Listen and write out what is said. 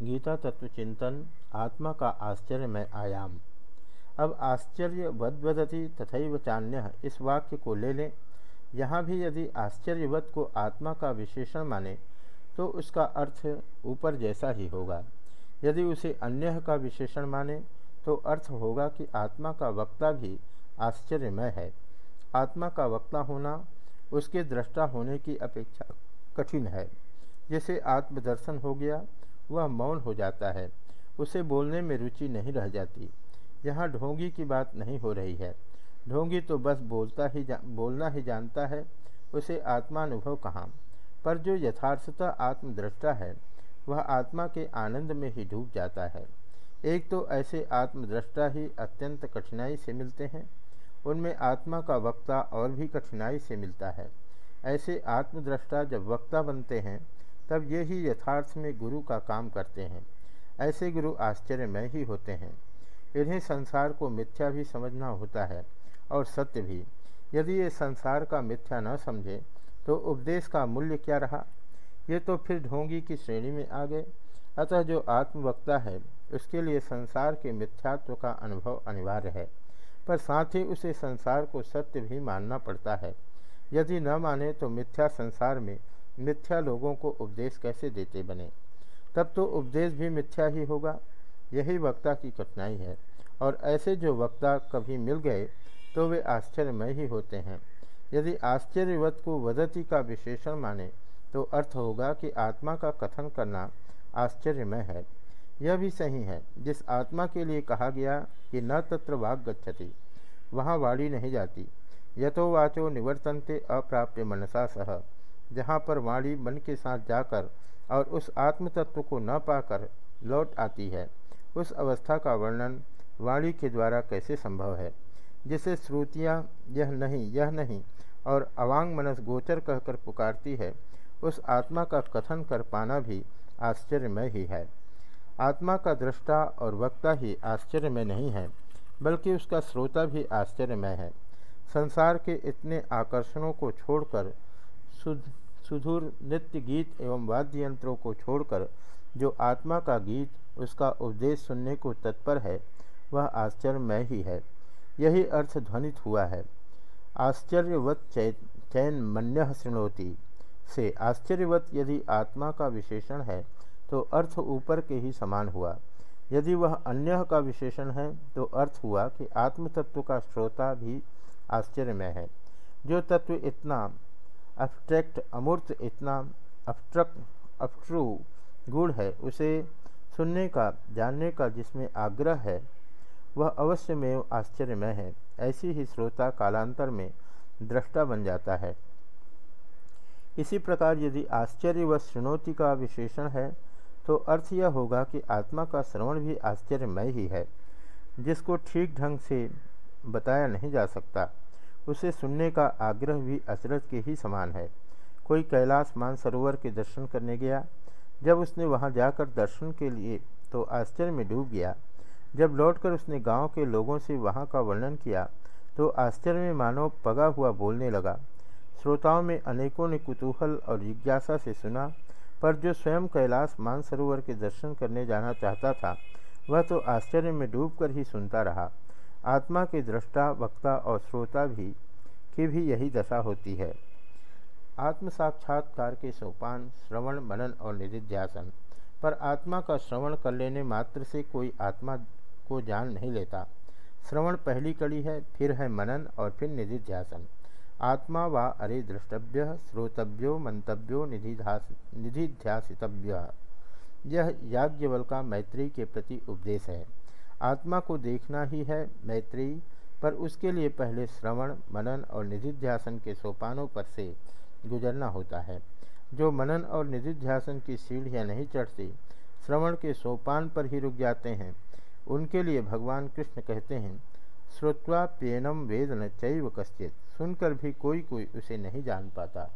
गीता तत्व चिंतन, आत्मा का आश्चर्यमय आयाम। अब आश्चर्य वदवदति तथैव चान्य, इस वाक्य को ले लें। यहाँ भी यदि आश्चर्यवत को आत्मा का विशेषण माने तो उसका अर्थ ऊपर जैसा ही होगा। यदि उसे अन्य का विशेषण माने तो अर्थ होगा कि आत्मा का वक्ता भी आश्चर्यमय है। आत्मा का वक्ता होना, उसके दृष्टा होने की अपेक्षा कठिन है। जैसे आत्मदर्शन हो गया वह मौन हो जाता है। उसे बोलने में रुचि नहीं रह जाती। यहाँ ढोंगी की बात नहीं हो रही है। ढोंगी तो बस बोलता ही जा, बोलना ही जानता है। उसे आत्मानुभव कहाँ? पर जो यथार्थता आत्मदृष्टा है, वह आत्मा के आनंद में ही डूब जाता है। एक तो ऐसे आत्मदृष्टा ही अत्यंत कठिनाई से मिलते हैं। उनमें आत्मा का वक्ता और भी कठिनाई से मिलता है। ऐसे आत्मदृष्टा जब वक्ता बनते हैं तब ये ही यथार्थ में गुरु का काम करते हैं। ऐसे गुरु आश्चर्यमय ही होते हैं। इन्हें संसार को मिथ्या भी समझना होता है और सत्य भी। यदि ये संसार का मिथ्या न समझे तो उपदेश का मूल्य क्या रहा? ये तो फिर ढोंगी की श्रेणी में आ गए। अतः जो आत्मवक्ता है, उसके लिए संसार के मिथ्यात्व का अनुभव अनिवार्य है। पर साथ ही उसे संसार को सत्य भी मानना पड़ता है। यदि न माने तो मिथ्या संसार में मिथ्या लोगों को उपदेश कैसे देते बने? तब तो उपदेश भी मिथ्या ही होगा। यही वक्ता की कठिनाई है। और ऐसे जो वक्ता कभी मिल गए तो वे आश्चर्यमय ही होते हैं। यदि आश्चर्यवत को वदती का विशेषण माने तो अर्थ होगा कि आत्मा का कथन करना आश्चर्यमय है। यह भी सही है। जिस आत्मा के लिए कहा गया कि न तत्र वाग गच्छति, वहाँ वाणी नहीं जाती। यथो वाचो निवर्तनते अप्राप्य मनसा सह। जहाँ पर वाणी मन के साथ जाकर और उस आत्म तत्व को न पाकर लौट आती है। उस अवस्था का वर्णन वाणी के द्वारा कैसे संभव है? जिसे श्रुतियाँ यह नहीं यह नहीं और अवांग मनस गोचर कहकर पुकारती है, उस आत्मा का कथन कर पाना भी आश्चर्यमय ही है। आत्मा का दृष्टा और वक्ता ही आश्चर्यमय नहीं है, बल्कि उसका श्रोता भी आश्चर्यमय है। संसार के इतने आकर्षणों को छोड़कर सुध सुधुर नृत्य गीत एवं वाद्य यंत्रों को छोड़कर जो आत्मा का गीत, उसका उपदेश सुनने को तत्पर है, वह आश्चर्यमय ही है। यही अर्थ ध्वनित हुआ है। आश्चर्यवत चैन मन्य श्रृणोती से आश्चर्यवत यदि आत्मा का विशेषण है तो अर्थ ऊपर के ही समान हुआ। यदि वह अन्य का विशेषण है तो अर्थ हुआ कि आत्मतत्व का श्रोता भी आश्चर्यमय है। जो तत्व इतना अब्स्ट्रैक्ट अमूर्त इतना अब्स्ट्रक, अब्स्ट्रू गुण है, उसे सुनने का, जानने का जिसमें आग्रह है, वह अवश्य में आश्चर्यमय है। ऐसी ही श्रोता कालांतर में दृष्टा बन जाता है। इसी प्रकार यदि आश्चर्य व श्रृणोति का विशेषण है तो अर्थ यह होगा कि आत्मा का श्रवण भी आश्चर्यमय ही है, जिसको ठीक ढंग से बताया नहीं जा सकता। उसे सुनने का आग्रह भी अचरज के ही समान है। कोई कैलाश मानसरोवर के दर्शन करने गया। जब उसने वहाँ जाकर दर्शन के लिए तो आश्चर्य में डूब गया। जब लौटकर उसने गाँव के लोगों से वहाँ का वर्णन किया तो आश्चर्य में मानव पगा हुआ बोलने लगा। श्रोताओं में अनेकों ने कुतूहल और जिज्ञासा से सुना, पर जो स्वयं कैलाश मानसरोवर के दर्शन करने जाना चाहता था, वह तो आश्चर्य में डूबकर ही सुनता रहा। आत्मा के दृष्टा वक्ता और श्रोता भी, की भी यही दशा होती है। आत्म साक्षात्कार के सोपान, श्रवण, मनन और निधिध्यासन। पर आत्मा का श्रवण कर लेने मात्र से कोई आत्मा को जान नहीं लेता। श्रवण पहली कड़ी है, फिर है मनन और फिर निधिध्यासन। आत्मा व अरे द्रष्टव्य, श्रोतव्यो, मंतव्यो निधिध्यासितव्य। यह याज्ञवल का मैत्री के प्रति उपदेश है। आत्मा को देखना ही है, मैत्री। पर उसके लिए पहले श्रवण, मनन और निधिध्यासन के सोपानों पर से गुजरना होता है। जो मनन और निधिध्यासन की सीढ़ियाँ नहीं चढ़ती, श्रवण के सोपान पर ही रुक जाते हैं। उनके लिए भगवान कृष्ण कहते हैं, श्रुत्वा पेनम वेदन चैव कश्चित। सुनकर भी कोई कोई उसे नहीं जान पाता।